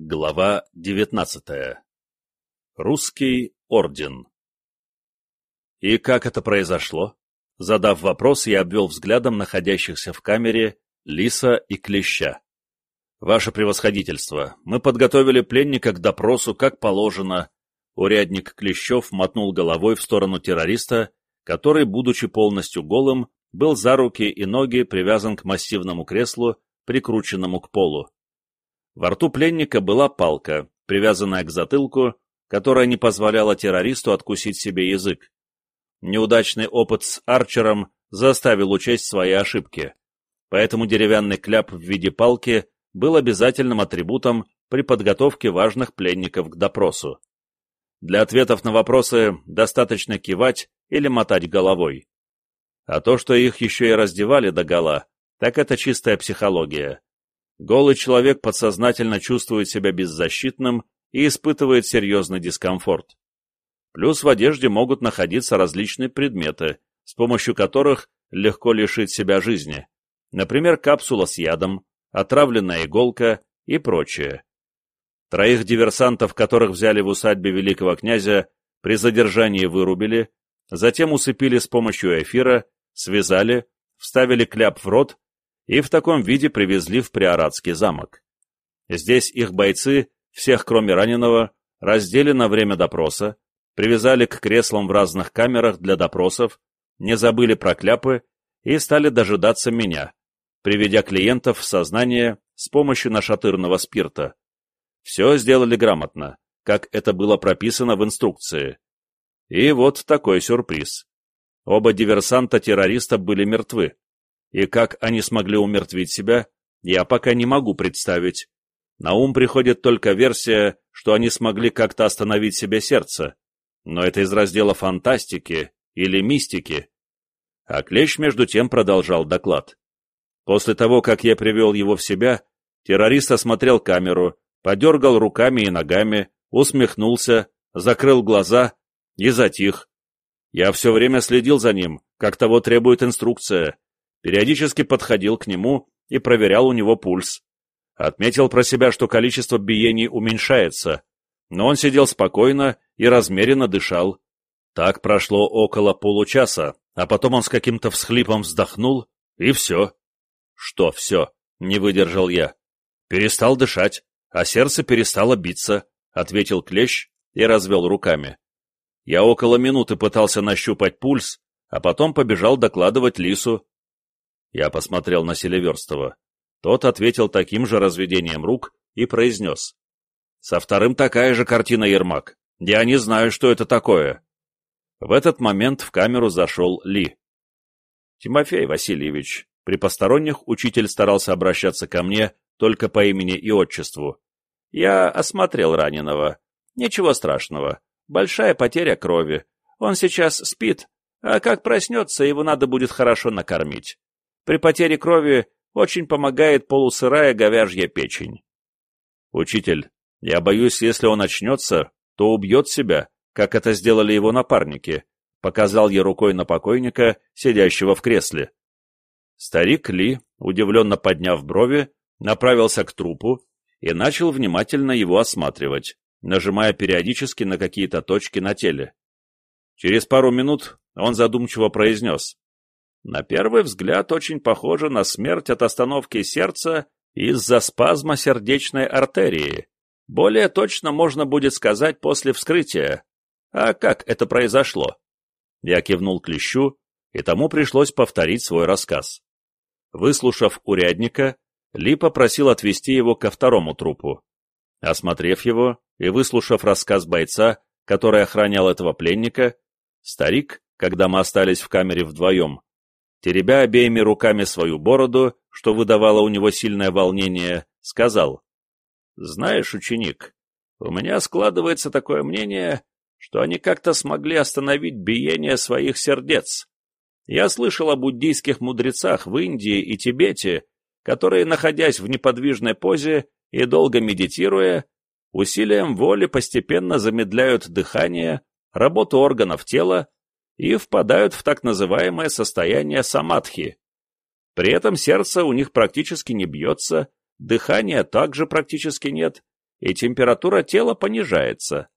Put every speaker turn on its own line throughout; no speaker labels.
Глава 19. Русский орден. И как это произошло? Задав вопрос, я обвел взглядом находящихся в камере Лиса и Клеща. Ваше превосходительство, мы подготовили пленника к допросу, как положено. Урядник Клещев мотнул головой в сторону террориста, который, будучи полностью голым, был за руки и ноги привязан к массивному креслу, прикрученному к полу. Во рту пленника была палка, привязанная к затылку, которая не позволяла террористу откусить себе язык. Неудачный опыт с Арчером заставил учесть свои ошибки, поэтому деревянный кляп в виде палки был обязательным атрибутом при подготовке важных пленников к допросу. Для ответов на вопросы достаточно кивать или мотать головой. А то, что их еще и раздевали догола, так это чистая психология. Голый человек подсознательно чувствует себя беззащитным и испытывает серьезный дискомфорт. Плюс в одежде могут находиться различные предметы, с помощью которых легко лишить себя жизни, например, капсула с ядом, отравленная иголка и прочее. Троих диверсантов, которых взяли в усадьбе великого князя, при задержании вырубили, затем усыпили с помощью эфира, связали, вставили кляп в рот и в таком виде привезли в Приоратский замок. Здесь их бойцы, всех кроме раненого, раздели на время допроса, привязали к креслам в разных камерах для допросов, не забыли про кляпы и стали дожидаться меня, приведя клиентов в сознание с помощью нашатырного спирта. Все сделали грамотно, как это было прописано в инструкции. И вот такой сюрприз. Оба диверсанта-террориста были мертвы. И как они смогли умертвить себя, я пока не могу представить. На ум приходит только версия, что они смогли как-то остановить себе сердце. Но это из раздела фантастики или мистики. А Клещ между тем продолжал доклад. После того, как я привел его в себя, террорист осмотрел камеру, подергал руками и ногами, усмехнулся, закрыл глаза и затих. Я все время следил за ним, как того требует инструкция, периодически подходил к нему и проверял у него пульс. Отметил про себя, что количество биений уменьшается, но он сидел спокойно и размеренно дышал. Так прошло около получаса, а потом он с каким-то всхлипом вздохнул, и все. Что все? Не выдержал я. Перестал дышать, а сердце перестало биться, ответил Клещ и развел руками. Я около минуты пытался нащупать пульс, а потом побежал докладывать Лису, я посмотрел на Селиверстова. Тот ответил таким же разведением рук и произнес. «Со вторым такая же картина, Ермак. Я не знаю, что это такое». В этот момент в камеру зашел Ли. «Тимофей Васильевич, при посторонних учитель старался обращаться ко мне только по имени и отчеству. Я осмотрел раненого. Ничего страшного. Большая потеря крови. Он сейчас спит, а как проснется, его надо будет хорошо накормить. При потере крови очень помогает полусырая говяжья печень. Учитель, я боюсь, если он очнется, то убьет себя, как это сделали его напарники, показал я рукой на покойника, сидящего в кресле. Старик Ли, удивленно подняв брови, направился к трупу и начал внимательно его осматривать, нажимая периодически на какие-то точки на теле. Через пару минут он задумчиво произнес. На первый взгляд очень похоже на смерть от остановки сердца из-за спазма сердечной артерии. Более точно можно будет сказать после вскрытия. А как это произошло? Я кивнул клещу, и тому пришлось повторить свой рассказ. Выслушав урядника, Ли попросил отвезти его ко второму трупу. Осмотрев его и выслушав рассказ бойца, который охранял этого пленника, старик, когда мы остались в камере вдвоем, теребя обеими руками свою бороду, что выдавало у него сильное волнение, сказал, «Знаешь, ученик, у меня складывается такое мнение, что они как-то смогли остановить биение своих сердец. Я слышал о буддийских мудрецах в Индии и Тибете, которые, находясь в неподвижной позе и долго медитируя, усилием воли постепенно замедляют дыхание, работу органов тела и впадают в так называемое состояние самадхи. При этом сердце у них практически не бьется, дыхания также практически нет,
и температура тела понижается.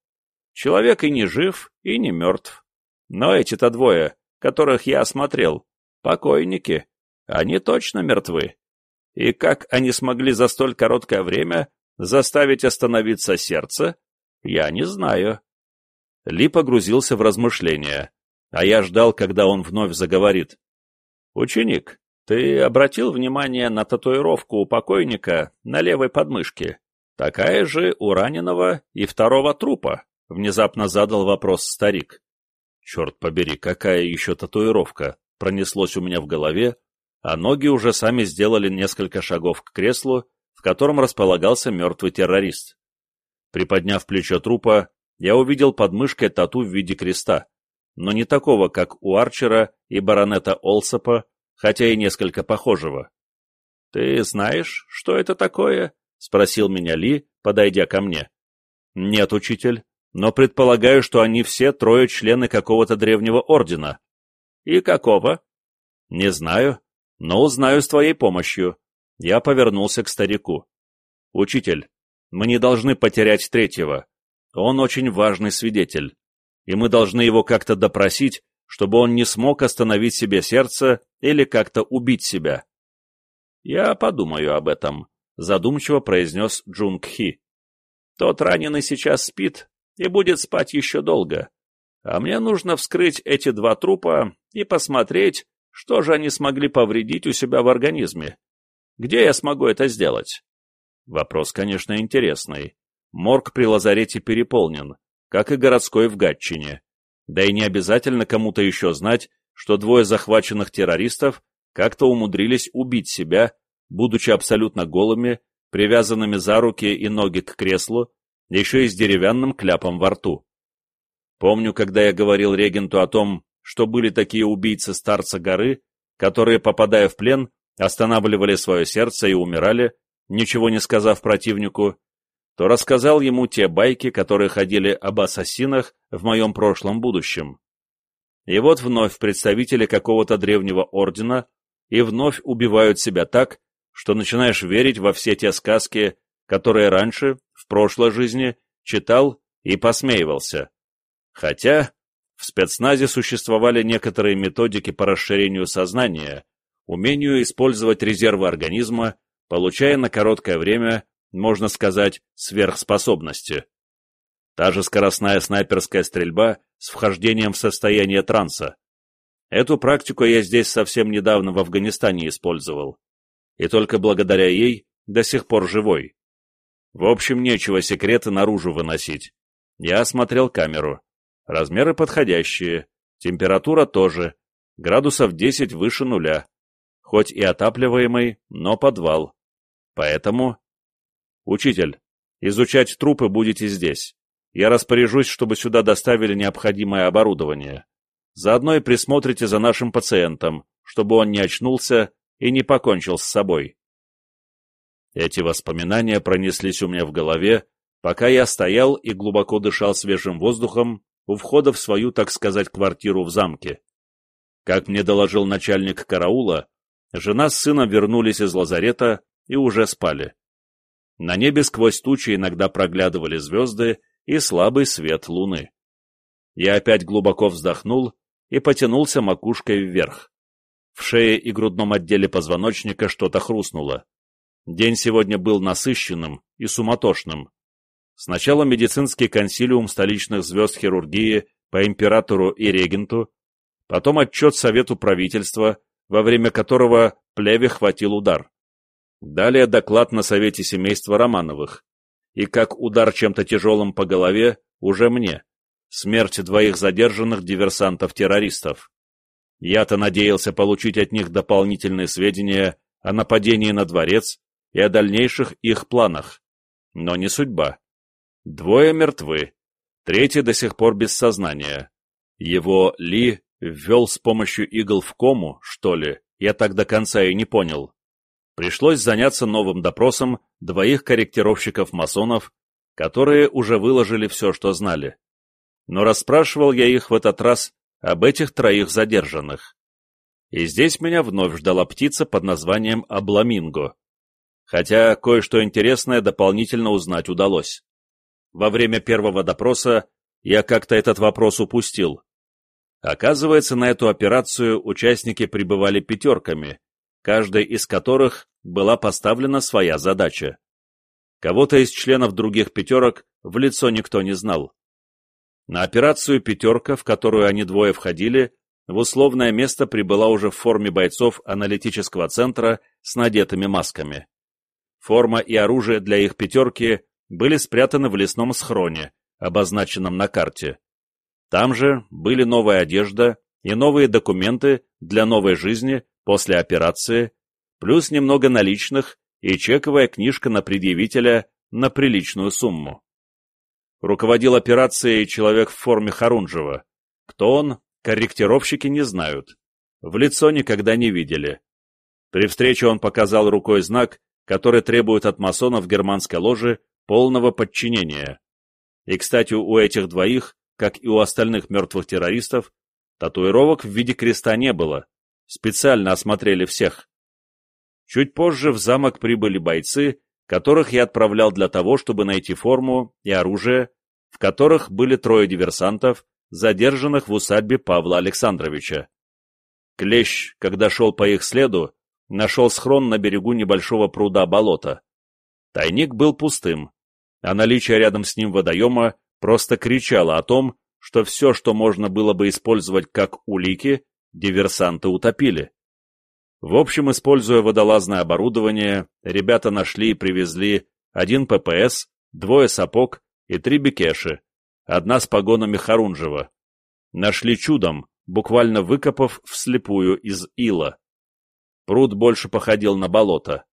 Человек и не жив, и не мертв. Но эти-то двое, которых я осмотрел, покойники, они точно мертвы. И как они смогли за столь короткое время заставить остановиться сердце, я не знаю.
Ли погрузился в размышления, а я ждал, когда он вновь заговорит.
«Ученик, ты обратил внимание на татуировку у покойника на левой подмышке? Такая же у раненого и второго трупа», — внезапно задал вопрос старик.
«Черт побери, какая еще татуировка?» — пронеслось у меня в голове, а ноги уже сами сделали несколько шагов к креслу, в котором располагался мертвый террорист. Приподняв плечо трупа, я увидел под мышкой тату в виде креста, но не такого, как у Арчера и баронета Олсопа, хотя и несколько похожего.
«Ты знаешь, что это такое?» — спросил меня Ли, подойдя ко мне.
«Нет, учитель, но предполагаю, что они все трое члены какого-то древнего ордена».
«И какого?»
«Не знаю, но узнаю с твоей помощью». Я повернулся к старику. «Учитель, мы не должны потерять третьего. Он очень важный свидетель, и мы должны его как-то допросить, чтобы он не смог остановить себе сердце или как-то убить себя.
«Я подумаю об этом», — задумчиво произнес Джунг Хи. «Тот раненый сейчас спит и будет спать еще долго, а мне нужно вскрыть эти два трупа и посмотреть, что же они смогли повредить у себя в организме. Где я смогу это сделать?»
Вопрос, конечно, интересный. Морг при лазарете переполнен, как и городской в Гатчине. Да и не обязательно кому-то еще знать, что двое захваченных террористов как-то умудрились убить себя, будучи абсолютно голыми, привязанными за руки и ноги к креслу, еще и с деревянным кляпом во рту. Помню, когда я говорил регенту о том, что были такие убийцы старца горы, которые, попадая в плен, останавливали свое сердце и умирали, ничего не сказав противнику, то рассказал ему те байки, которые ходили об ассасинах в моем прошлом будущем. И вот вновь представители какого-то древнего ордена и вновь убивают себя так, что начинаешь верить во все те сказки, которые раньше, в прошлой жизни, читал и посмеивался. Хотя в спецназе существовали некоторые методики по расширению сознания, умению использовать резервы организма, получая на короткое время можно сказать, сверхспособности. Та же скоростная снайперская стрельба с вхождением в состояние транса. Эту практику я здесь совсем недавно в Афганистане использовал. И только благодаря ей до сих пор живой. В общем, нечего секреты наружу выносить. Я осмотрел камеру. Размеры подходящие, температура тоже, градусов 10 выше нуля. Хоть и отапливаемый, но подвал. Поэтому «Учитель, изучать трупы будете здесь. Я распоряжусь, чтобы сюда доставили необходимое оборудование. Заодно и присмотрите за нашим пациентом, чтобы он не очнулся и не покончил с собой». Эти воспоминания пронеслись у меня в голове, пока я стоял и глубоко дышал свежим воздухом у входа в свою, так сказать, квартиру в замке. Как мне доложил начальник караула, жена с сыном вернулись из лазарета и уже спали. На небе сквозь тучи иногда проглядывали звезды и слабый свет луны. Я опять глубоко вздохнул и потянулся макушкой вверх. В шее и грудном отделе позвоночника что-то хрустнуло. День сегодня был насыщенным и суматошным. Сначала медицинский консилиум столичных звезд хирургии по императору и регенту, потом отчет Совету правительства, во время которого Плеве хватил удар. Далее доклад на совете семейства Романовых. И как удар чем-то тяжелым по голове уже мне. Смерть двоих задержанных диверсантов-террористов. Я-то надеялся получить от них дополнительные сведения о нападении на дворец и о дальнейших их планах. Но не судьба. Двое мертвы, третий до сих пор без сознания. Его Ли ввел с помощью игл в кому, что ли, я так до конца и не понял пришлось заняться новым допросом двоих корректировщиков-масонов, которые уже выложили все, что знали. Но расспрашивал я их в этот раз об этих троих задержанных. И здесь меня вновь ждала птица под названием Абламинго. хотя кое-что интересное дополнительно узнать удалось. Во время первого допроса я как-то этот вопрос упустил. Оказывается, на эту операцию участники прибывали пятерками, каждой из которых была поставлена своя задача. Кого-то из членов других пятерок в лицо никто не знал. На операцию «пятерка», в которую они двое входили, в условное место прибыла уже в форме бойцов аналитического центра с надетыми масками. Форма и оружие для их «пятерки» были спрятаны в лесном схроне, обозначенном на карте. Там же были новая одежда и новые документы для новой жизни после операции, плюс немного наличных и чековая книжка на предъявителя на приличную сумму. Руководил операцией человек в форме Харунжева. Кто он, корректировщики не знают. В лицо никогда не видели. При встрече он показал рукой знак, который требует от масонов германской ложи полного подчинения. И, кстати, у этих двоих, как и у остальных мертвых террористов, татуировок в виде креста не было. Специально осмотрели всех. Чуть позже в замок прибыли бойцы, которых я отправлял для того, чтобы найти форму и оружие, в которых были трое диверсантов, задержанных в усадьбе Павла Александровича. Клещ, когда шел по их следу, нашел схрон на берегу небольшого пруда болота. Тайник был пустым, а наличие рядом с ним водоема просто кричало о том, что все, что можно было бы использовать как улики, диверсанты утопили. В общем, используя водолазное оборудование, ребята нашли и привезли один ППС, двое сапог и три бекеши, одна с погонами Харунжева. Нашли чудом, буквально выкопав вслепую из ила. Пруд больше походил на болото.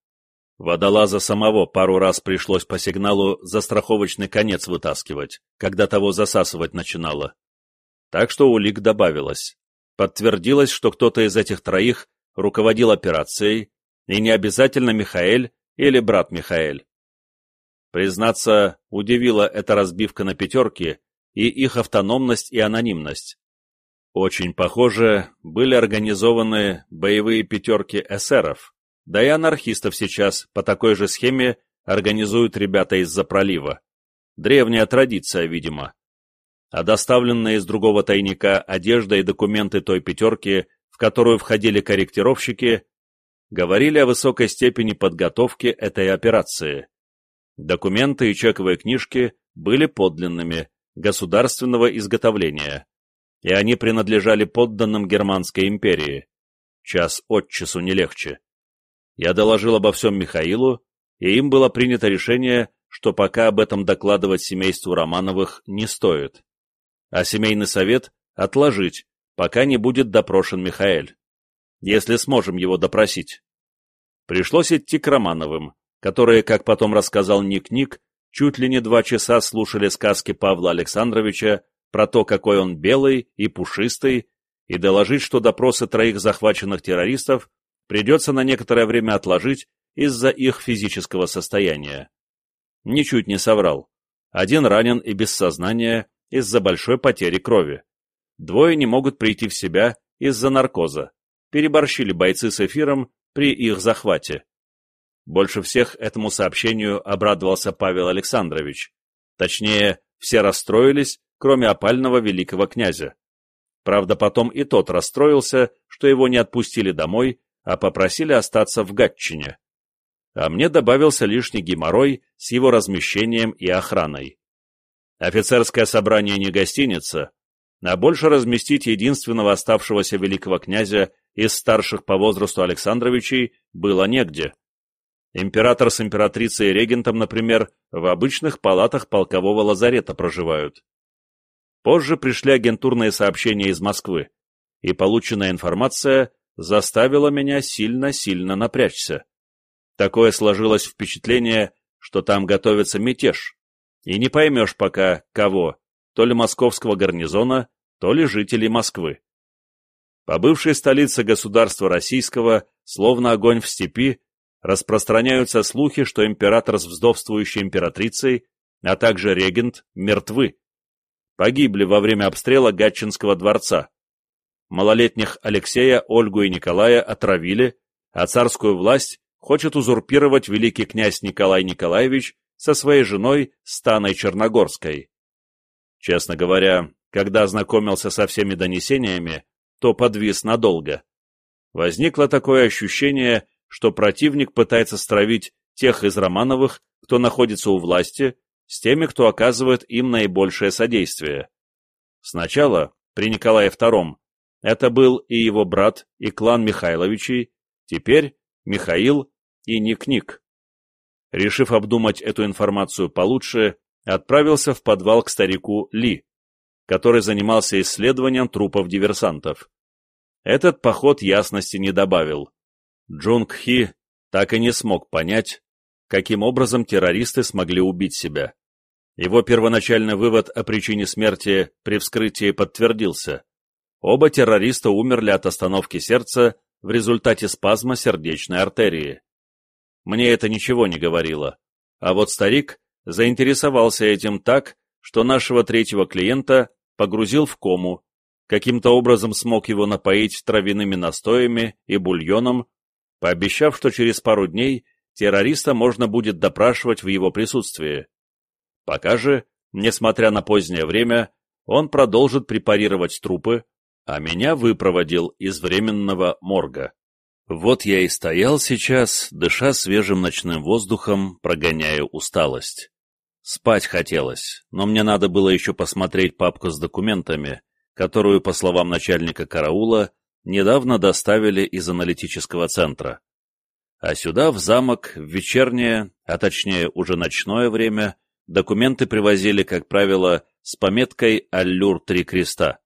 Водолаза самого пару раз пришлось по сигналу застраховочный конец вытаскивать, когда того засасывать начинало. Так что улик добавилось. Подтвердилось, что кто-то из этих троих руководил операцией, и не обязательно Михаэль или брат Михаэль. Признаться, удивила эта разбивка на пятерки и их автономность и анонимность. Очень похоже, были организованы боевые пятерки эсеров, да и анархистов сейчас по такой же схеме организуют ребята из-за пролива. Древняя традиция, видимо. А доставленные из другого тайника одежда и документы той пятерки, в которую входили корректировщики, говорили о высокой степени подготовки этой операции. Документы и чековые книжки были подлинными, государственного изготовления, и они принадлежали подданным Германской империи. Час от часу не легче. Я доложил обо всем Михаилу, и им было принято решение, что пока об этом докладывать семейству Романовых не стоит. А семейный совет отложить, пока не будет допрошен Михаэль. Если сможем его допросить. Пришлось идти к Романовым, которые, как потом рассказал Ник-Ник, чуть ли не два часа слушали сказки Павла Александровича про то, какой он белый и пушистый, и доложить, что допросы троих захваченных террористов придется на некоторое время отложить из-за их физического состояния. Ничуть не соврал. Один ранен и без сознания из-за большой потери крови. Двое не могут прийти в себя из-за наркоза. Переборщили бойцы с эфиром при их захвате. Больше всех этому сообщению обрадовался Павел Александрович. Точнее, все расстроились, кроме опального великого князя. Правда, потом и тот расстроился, что его не отпустили домой а попросили остаться в Гатчине. А мне добавился лишний геморрой с его размещением и охраной. Офицерское собрание не гостиница, а больше разместить единственного оставшегося великого князя из старших по возрасту Александровичей было негде. Император с императрицей и регентом, например, в обычных палатах полкового лазарета проживают. Позже пришли агентурные сообщения из Москвы, и полученная информация заставило меня сильно-сильно напрячься. Такое сложилось впечатление, что там готовится мятеж, и не поймешь пока, кого, то ли московского гарнизона, то ли жителей Москвы. По бывшей столице государства российского, словно огонь в степи, распространяются слухи, что император с вздовствующей императрицей, а также регент, мертвы. Погибли во время обстрела Гатчинского дворца, Малолетних Алексея, Ольгу и Николая отравили, а царскую власть
хочет узурпировать великий князь Николай Николаевич со своей женой Станой Черногорской. Честно говоря, когда ознакомился со всеми донесениями, то подвис надолго. Возникло такое ощущение, что противник пытается стравить тех из Романовых, кто находится у власти, с теми, кто оказывает им наибольшее содействие. Сначала, при Николае II, это был и его брат, и клан Михайловичей, теперь Михаил и Ник-Ник. Решив обдумать эту информацию получше, отправился в подвал к старику Ли, который занимался исследованием трупов диверсантов. Этот поход ясности не добавил. Джунг Хи так и не смог понять, каким образом террористы смогли убить себя. Его первоначальный вывод о причине смерти при вскрытии подтвердился. Оба террориста умерли от остановки сердца в результате спазма сердечной артерии. Мне это ничего не говорило. А вот старик заинтересовался этим так, что нашего третьего клиента погрузил в кому, каким-то образом смог его напоить травяными настоями и бульоном, пообещав, что через пару дней террориста можно будет допрашивать в его присутствии. Пока же, несмотря на позднее время, он продолжит препарировать трупы, а меня выпроводил из временного морга. Вот я и стоял сейчас, дыша свежим ночным воздухом, прогоняя усталость. Спать хотелось, но мне надо было еще посмотреть папку с документами, которую, по словам начальника караула, недавно доставили из аналитического центра. А сюда, в замок, в вечернее, а точнее уже ночное время, документы привозили, как правило, с пометкой «Аллюр Три Креста».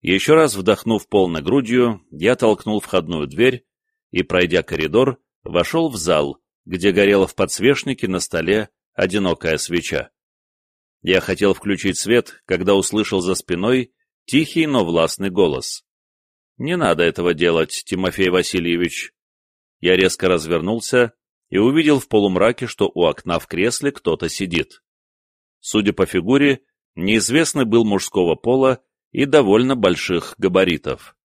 Еще раз вдохнув полной грудью, я толкнул входную дверь и, пройдя коридор, вошел в зал, где горела в подсвечнике на столе одинокая свеча. Я хотел включить свет, когда услышал за спиной тихий, но властный голос. «Не надо этого делать, Тимофей Васильевич». Я резко развернулся и увидел в полумраке, что у окна в кресле кто-то сидит. Судя по фигуре, неизвестный был мужского пола и довольно больших габаритов.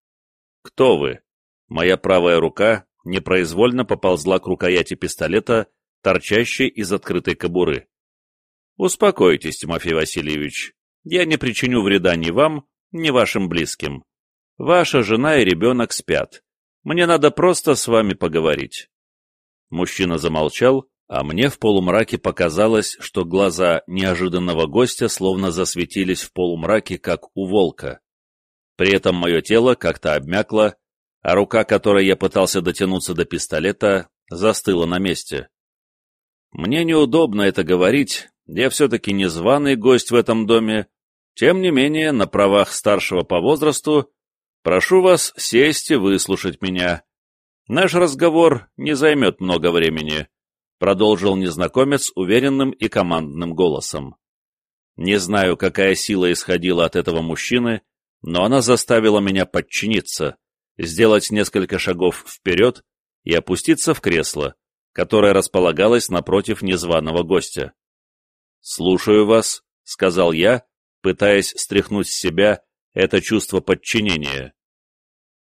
«Кто вы?» Моя правая рука непроизвольно поползла к рукояти пистолета, торчащей из открытой кобуры. «Успокойтесь, Тимофей Васильевич. Я не причиню вреда ни вам, ни вашим близким. Ваша жена и ребенок спят. Мне надо просто с вами поговорить». Мужчина замолчал, а мне в полумраке показалось, что глаза неожиданного гостя словно засветились в полумраке, как у волка. При этом мое тело как-то обмякло, а рука, которой я пытался дотянуться до пистолета, застыла на месте. Мне неудобно это говорить, я все-таки незваный гость в этом доме, тем не менее, на правах старшего по возрасту, прошу вас сесть и выслушать меня. Наш разговор не займет много времени. — продолжил незнакомец уверенным и командным голосом. Не знаю, какая сила исходила от этого мужчины, но она заставила меня подчиниться, сделать несколько шагов вперед и опуститься в кресло, которое располагалось напротив незваного гостя. «Слушаю вас», — сказал я, пытаясь стряхнуть с себя это чувство подчинения.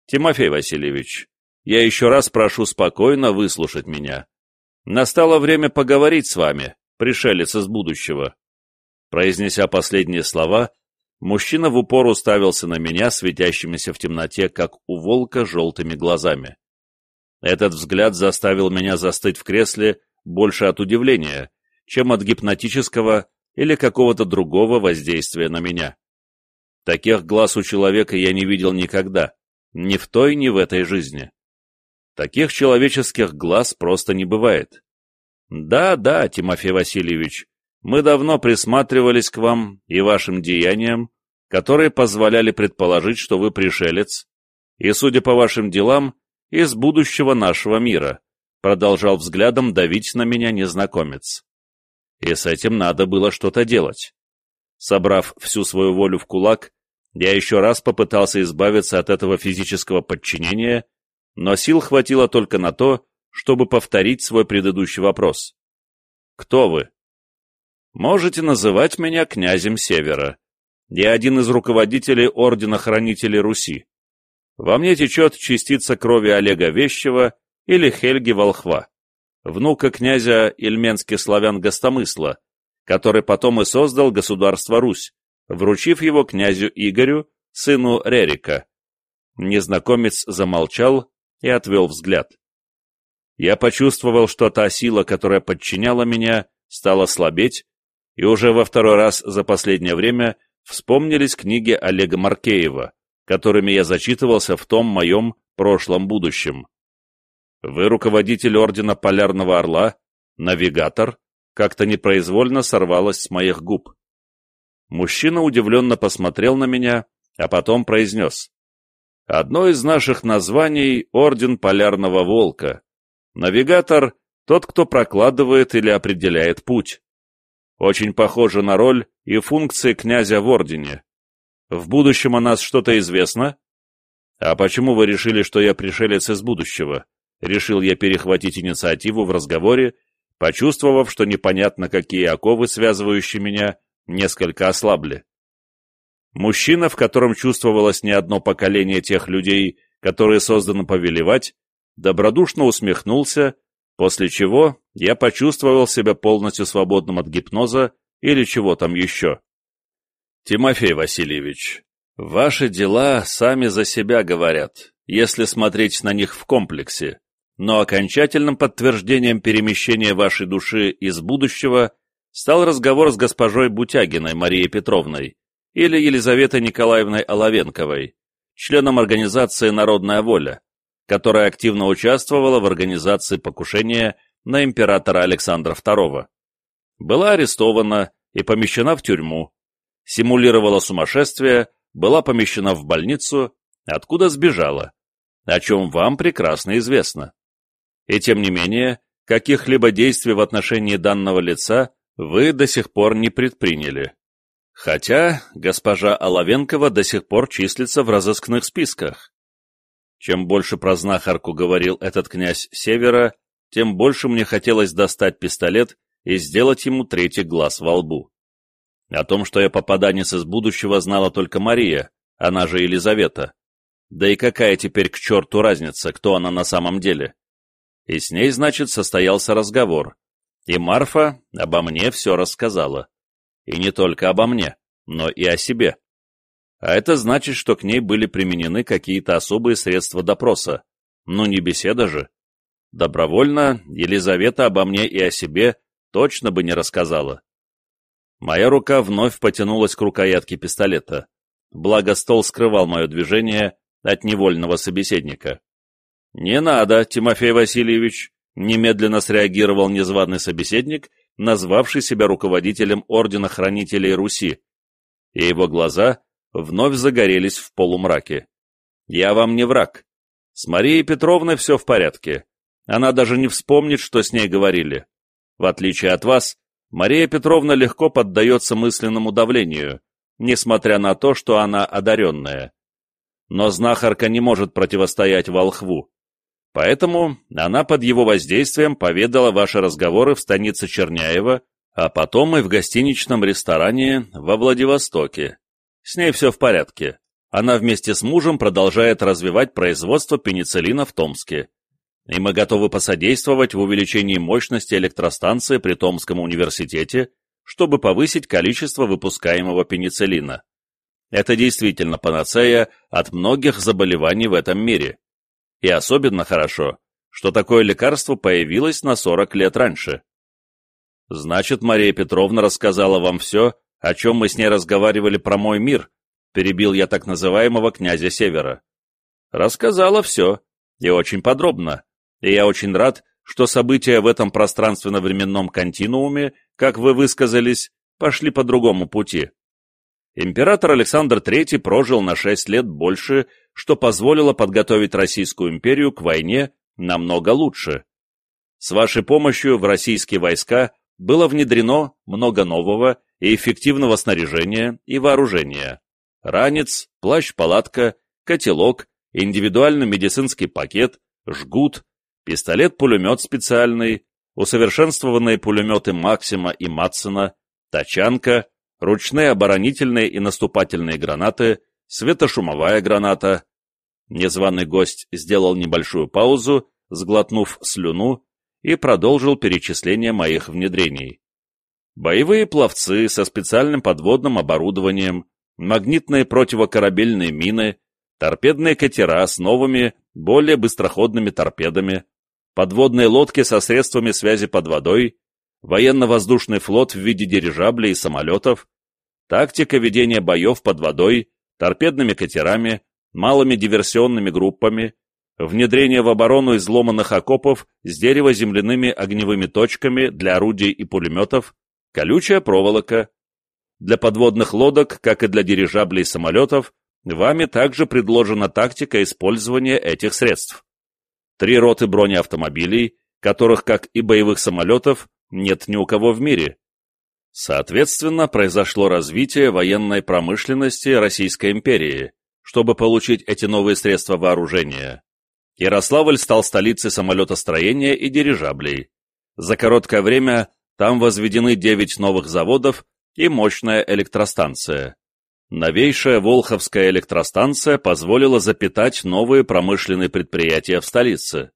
«Тимофей Васильевич, я еще раз прошу спокойно выслушать меня. Настало время поговорить с вами, пришелец из будущего. Произнеся последние слова, мужчина в упор уставился на меня, светящимися в темноте, как у волка, желтыми глазами. Этот взгляд заставил меня застыть в кресле больше от удивления, чем от гипнотического или какого-то другого воздействия на меня. Таких глаз у человека я не видел никогда, ни в той, ни в этой жизни. Таких человеческих глаз просто не бывает. Да, да, Тимофей Васильевич, мы давно присматривались к вам и вашим деяниям, которые позволяли предположить, что вы пришелец, и, судя по вашим делам, из будущего нашего мира, продолжал взглядом давить на меня незнакомец. И с этим надо было что-то делать. Собрав всю свою волю в кулак, я еще раз попытался избавиться от этого физического подчинения но сил хватило только на то, чтобы повторить свой предыдущий вопрос. «Кто вы?» «Можете называть меня князем Севера. Я один из руководителей Ордена Хранителей Руси. Во мне течет частица крови Олега Вещева или Хельги Волхва, внука князя ильменских славян Гостомысла, который потом и создал государство Русь, вручив его князю Игорю, сыну Рерика. Незнакомец замолчал и отвел взгляд. Я почувствовал, что та сила, которая подчиняла меня, стала слабеть, и уже во второй раз за последнее время вспомнились книги Олега Маркеева, которыми я зачитывался в том моем прошлом будущем. Вы руководитель Ордена Полярного Орла, навигатор, как-то непроизвольно сорвалось с моих губ. Мужчина удивленно посмотрел на меня, а потом произнес. Одно из наших названий — Орден Полярного Волка. Навигатор — тот, кто прокладывает или определяет путь. Очень похоже на роль и функции князя в Ордене. В будущем о нас что-то известно? А почему вы решили, что я пришелец из будущего? Решил я перехватить инициативу в разговоре, почувствовав, что непонятно, какие оковы, связывающие меня, несколько ослабли. Мужчина, в котором чувствовалось не одно поколение тех людей, которые созданы повелевать, добродушно усмехнулся, после чего я почувствовал себя полностью свободным от гипноза или чего там еще. Тимофей Васильевич, ваши дела сами за себя говорят, если смотреть на них в комплексе но окончательным подтверждением перемещения вашей души из будущего стал разговор с госпожой Бутягиной Марией Петровной или Елизаветой Николаевной Оловенковой, членом организации «Народная воля», которая активно участвовала в организации покушения на императора Александра II. Была арестована и помещена в тюрьму, симулировала сумасшествие, была помещена в больницу, откуда сбежала, о чем вам прекрасно известно. И тем не менее, каких-либо действий в отношении данного лица вы до сих пор не предприняли. Хотя госпожа Оловенкова до сих пор числится в разыскных списках. Чем больше про знахарку говорил этот князь Севера, тем больше мне хотелось достать пистолет и сделать ему третий глаз во лбу. О том, что я попаданец из будущего, знала только Мария, она же Елизавета. Да и какая теперь к черту разница, кто она на самом деле? И с ней, значит, состоялся разговор. И Марфа обо мне все рассказала. И не только обо мне, но и о себе. А это значит, что к ней были применены какие-то особые средства допроса. Ну, не беседа же. Добровольно Елизавета обо мне и о себе точно бы не рассказала. Моя рука вновь потянулась к рукоятке пистолета. Благо стол скрывал мое движение от невольного собеседника. «Не надо, Тимофей Васильевич», — немедленно среагировал незваный собеседник, назвавший себя руководителем Ордена Хранителей Руси, и его глаза вновь загорелись в полумраке. «Я вам не враг. С Марией Петровной все в порядке. Она даже не вспомнит, что с ней говорили. В отличие от вас, Мария Петровна легко поддается мысленному давлению, несмотря на то, что она одаренная. Но знахарка не может противостоять волхву. Поэтому она под его воздействием поведала ваши разговоры в станице Черняева, а потом и в гостиничном ресторане во Владивостоке. С ней все в порядке. Она вместе с мужем продолжает развивать производство пенициллина в Томске. И мы готовы посодействовать в увеличении мощности электростанции при Томском университете, чтобы повысить количество выпускаемого пенициллина. Это действительно панацея от многих заболеваний в этом мире. И особенно хорошо, что такое лекарство появилось на 40 лет раньше. Значит, Мария Петровна рассказала вам все, о чем мы с ней разговаривали про мой мир, перебил я так называемого князя Севера. Рассказала все, и очень подробно, и я очень рад, что события в этом пространственно-временном континууме, как вы высказались, пошли по другому пути. Император Александр III прожил на шесть лет больше, что позволило подготовить Российскую империю к войне намного лучше. С вашей помощью в российские войска было внедрено много нового и эффективного снаряжения и вооружения. Ранец, плащ-палатка, котелок, индивидуальный медицинский пакет, жгут, пистолет-пулемет специальный, усовершенствованные пулеметы Максима и Матсона, тачанка, ручные оборонительные и наступательные гранаты, светошумовая граната, Незваный гость сделал небольшую паузу,
сглотнув слюну, и продолжил перечисление моих внедрений. Боевые пловцы со специальным подводным оборудованием, магнитные противокорабельные мины, торпедные катера с новыми, более быстроходными торпедами, подводные лодки со средствами связи под водой, военно-воздушный флот в виде дирижаблей и самолетов, тактика ведения боев под водой, торпедными катерами, малыми диверсионными группами, внедрение в оборону изломанных окопов с дерево-земляными огневыми точками для орудий и пулеметов, колючая проволока. Для подводных лодок, как и для дирижаблей и самолетов, вами также предложена тактика использования этих средств. Три роты бронеавтомобилей, которых, как и боевых самолетов, нет ни у кого в мире. Соответственно, произошло развитие военной промышленности Российской империи, чтобы получить эти новые средства вооружения. Ярославль стал столицей самолетостроения и дирижаблей. За короткое время там возведены 9 новых заводов и мощная электростанция. Новейшая Волховская электростанция позволила запитать новые промышленные предприятия в столице.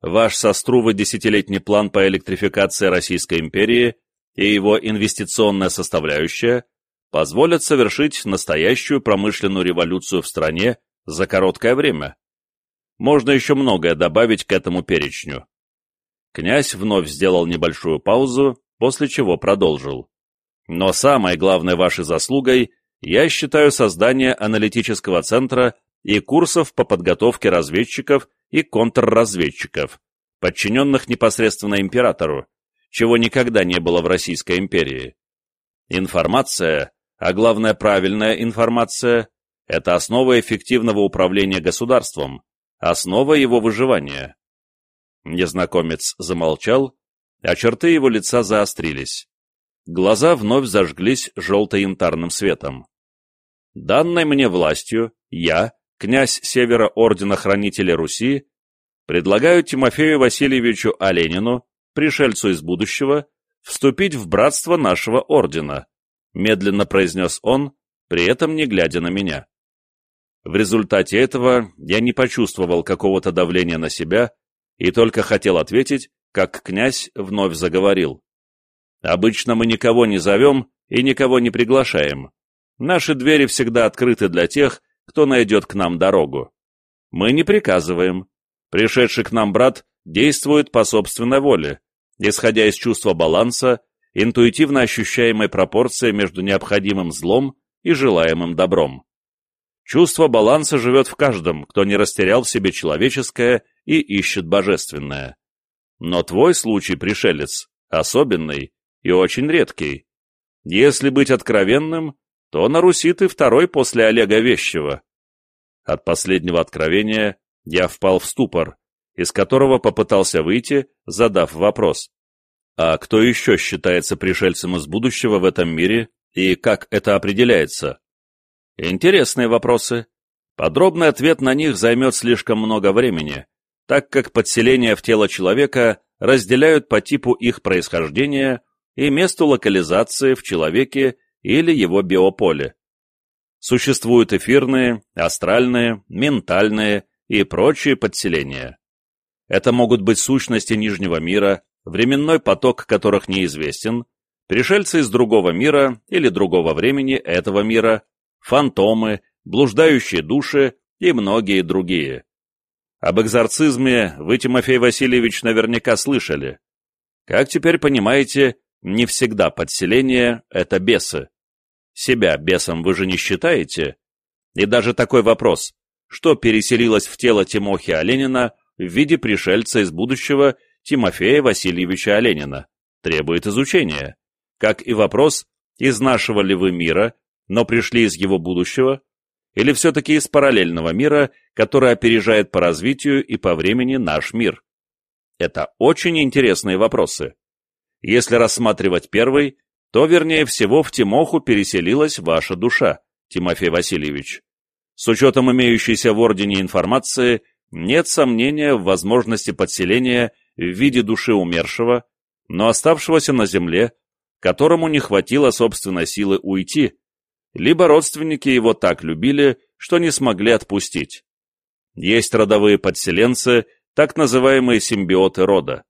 Ваш сострувый десятилетний план по электрификации Российской империи и его инвестиционная составляющая позволят совершить настоящую промышленную революцию в стране за короткое время. Можно еще многое добавить к этому перечню. Князь вновь сделал небольшую паузу, после чего продолжил. Но самой главной вашей заслугой я считаю создание аналитического центра и курсов по подготовке разведчиков и контрразведчиков, подчиненных непосредственно императору, чего никогда не было в Российской империи. Информация, а главное правильная информация, это основа эффективного управления государством, основа его выживания. Незнакомец замолчал, а черты его лица заострились. Глаза вновь зажглись желто-янтарным светом. Данной мне властью, я, князь Севера Ордена Хранителя Руси, предлагаю Тимофею Васильевичу Оленину, пришельцу из будущего, вступить в братство нашего ордена, медленно произнес он, при этом не глядя на меня. В результате этого я не почувствовал какого-то давления на себя и только хотел ответить, как князь вновь заговорил. «Обычно мы никого не зовем и никого не приглашаем. Наши двери всегда открыты для тех, кто найдет к нам дорогу. Мы не приказываем. Пришедший к нам брат действует по собственной воле, исходя из чувства баланса, интуитивно ощущаемой пропорции между необходимым злом и желаемым добром. Чувство баланса живет в каждом, кто не растерял в себе человеческое и ищет божественное. Но твой случай, пришелец, особенный и очень редкий. Если быть откровенным, то на Руси ты второй после Олега Вещева. От последнего откровения я впал в ступор, из которого попытался выйти, задав вопрос. А кто еще считается пришельцем из будущего в этом мире и как это определяется? Интересные вопросы. Подробный ответ на них займет слишком много времени, так как подселения в тело человека разделяют по типу их происхождения и месту локализации в человеке или его биополе. Существуют эфирные, астральные, ментальные и прочие подселения. Это могут быть сущности Нижнего мира, временной поток которых неизвестен, пришельцы из другого мира или другого времени этого мира, фантомы, блуждающие души и многие другие. Об экзорцизме вы, Тимофей Васильевич, наверняка слышали. Как теперь понимаете, не всегда подселение — это бесы. Себя бесом вы же не считаете? И даже такой вопрос, что переселилось в тело Тимохи Оленина в виде пришельца из будущего Тимофея Васильевича Оленина, требует изучения, как и вопрос, из нашего ли вы мира, но пришли из его будущего, или все-таки из параллельного мира, который опережает по развитию и по времени наш мир? Это очень интересные вопросы. Если рассматривать первый, то, вернее всего, в Тимоху переселилась ваша душа, Тимофей Васильевич. С учетом имеющейся в Ордене информации, нет сомнения в возможности подселения в виде души умершего, но оставшегося на земле, которому не хватило собственной силы уйти, либо родственники его так любили, что не смогли отпустить. Есть родовые подселенцы, так называемые симбиоты рода.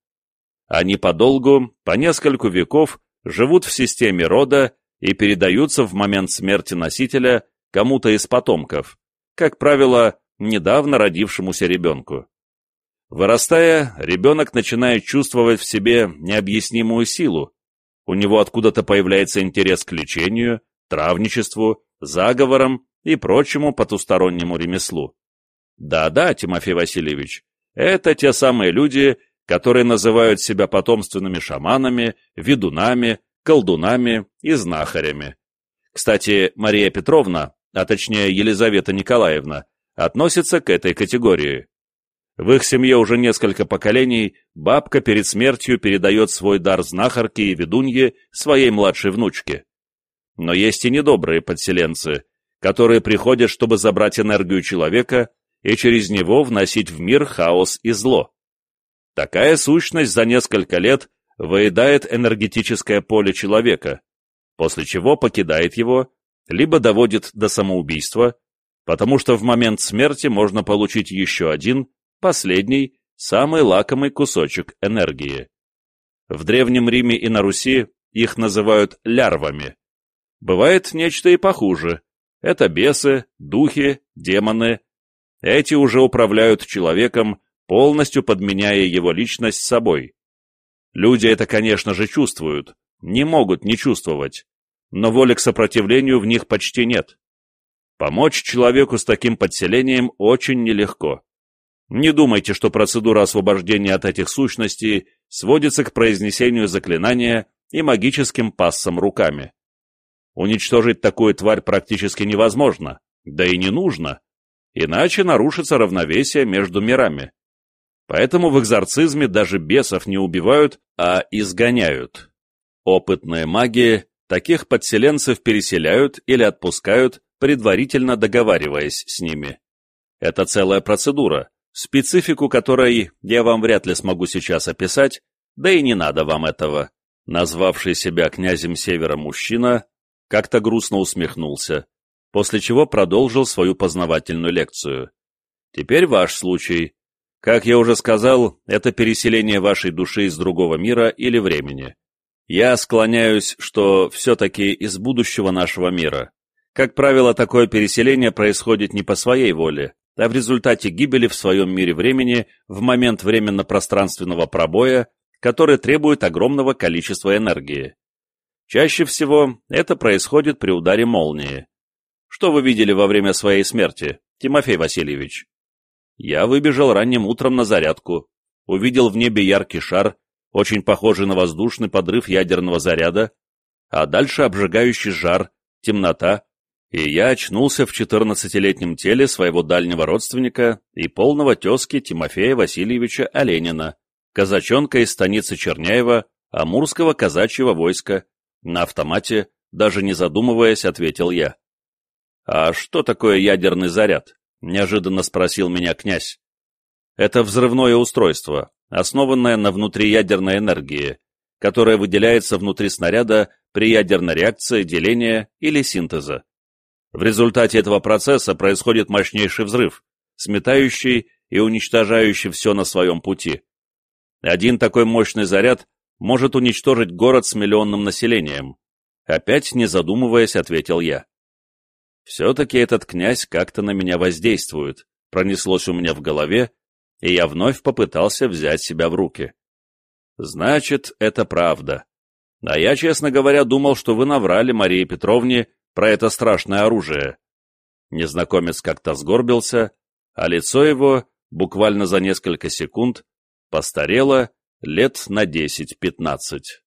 Они подолгу, по нескольку веков, живут в системе рода и передаются в момент смерти носителя кому-то из потомков, как правило, недавно родившемуся ребенку. Вырастая, ребенок начинает чувствовать в себе необъяснимую силу. У него откуда-то появляется интерес к лечению, травничеству, заговорам и прочему потустороннему ремеслу. Да-да, Тимофей Васильевич, это те самые люди, которые называют себя потомственными шаманами, ведунами, колдунами и знахарями. Кстати, Мария Петровна, а точнее Елизавета Николаевна, относится к этой категории. В их семье уже несколько поколений бабка перед смертью передает свой дар знахарки и ведуньи своей младшей внучке. Но есть и недобрые подселенцы, которые приходят, чтобы забрать энергию человека и через него вносить в мир хаос и зло. Такая сущность за несколько лет выедает энергетическое поле человека, после чего покидает его, либо доводит до самоубийства, потому что в момент смерти можно получить еще один, последний, самый лакомый кусочек энергии. В Древнем Риме и на Руси их называют лярвами. Бывает нечто и похуже. Это бесы, духи, демоны. Эти уже управляют человеком, полностью подменяя его личность собой. Люди это, конечно же, чувствуют, не могут не чувствовать, но воли к сопротивлению в них почти нет. Помочь человеку с таким подселением очень нелегко. Не думайте, что процедура освобождения от этих сущностей сводится к произнесению заклинания и магическим пассам руками. Уничтожить такую тварь практически невозможно, да и не нужно, иначе нарушится равновесие между мирами. Поэтому в экзорцизме даже бесов не убивают, а изгоняют. Опытные маги таких подселенцев переселяют или отпускают, предварительно договариваясь с ними. Это целая процедура, специфику которой я вам вряд ли смогу сейчас описать, да и не надо вам этого. Назвавший себя князем Севера мужчина как-то грустно усмехнулся, после чего продолжил свою познавательную лекцию. Теперь ваш случай. Как я уже сказал, это переселение вашей души из другого мира или времени. Я склоняюсь, что все-таки из будущего нашего мира. Как правило, такое переселение происходит не по своей воле, а в результате гибели в своем мире времени в момент временно-пространственного пробоя, который требует огромного количества энергии. Чаще всего это происходит при ударе молнии. Что вы видели во время своей смерти, Тимофей Васильевич? Я выбежал ранним утром на зарядку, увидел в небе яркий шар, очень похожий на воздушный подрыв ядерного заряда, а дальше обжигающий жар, темнота, и я очнулся в 14-летнем теле своего дальнего родственника и полного тезки Тимофея Васильевича Оленина, казачонка из станицы Черняева, Амурского казачьего войска, на автомате, даже не задумываясь, ответил я. «А что такое ядерный заряд?» — неожиданно спросил меня князь. «Это взрывное устройство, основанное на внутриядерной энергии, которая выделяется внутри снаряда при ядерной реакции, деления или синтеза. В результате этого процесса происходит мощнейший взрыв, сметающий и уничтожающий все на своем пути. Один такой мощный заряд может уничтожить город с миллионным населением. Опять не задумываясь, ответил я. Все-таки этот князь как-то на меня воздействует, пронеслось у меня в голове, и я вновь попытался взять себя в руки. Значит, это правда. А я, честно говоря, думал, что вы наврали Марии Петровне про это страшное оружие. Незнакомец как-то сгорбился, а лицо его, буквально за несколько секунд, постарело лет на десять-пятнадцать.